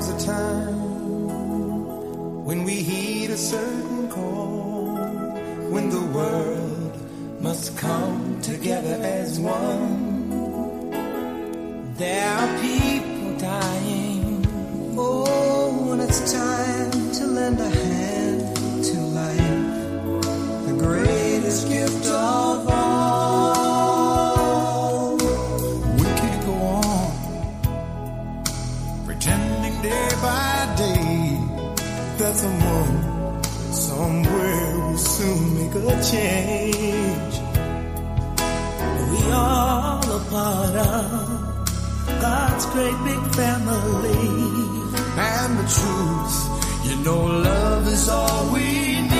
time when we heed a certain call, when the world must come together as one. There are people dying. Oh, when it's time to lend a hand that someone somewhere will soon make a change. We are all a part of God's great big family. And the truth, you know, love is all we need.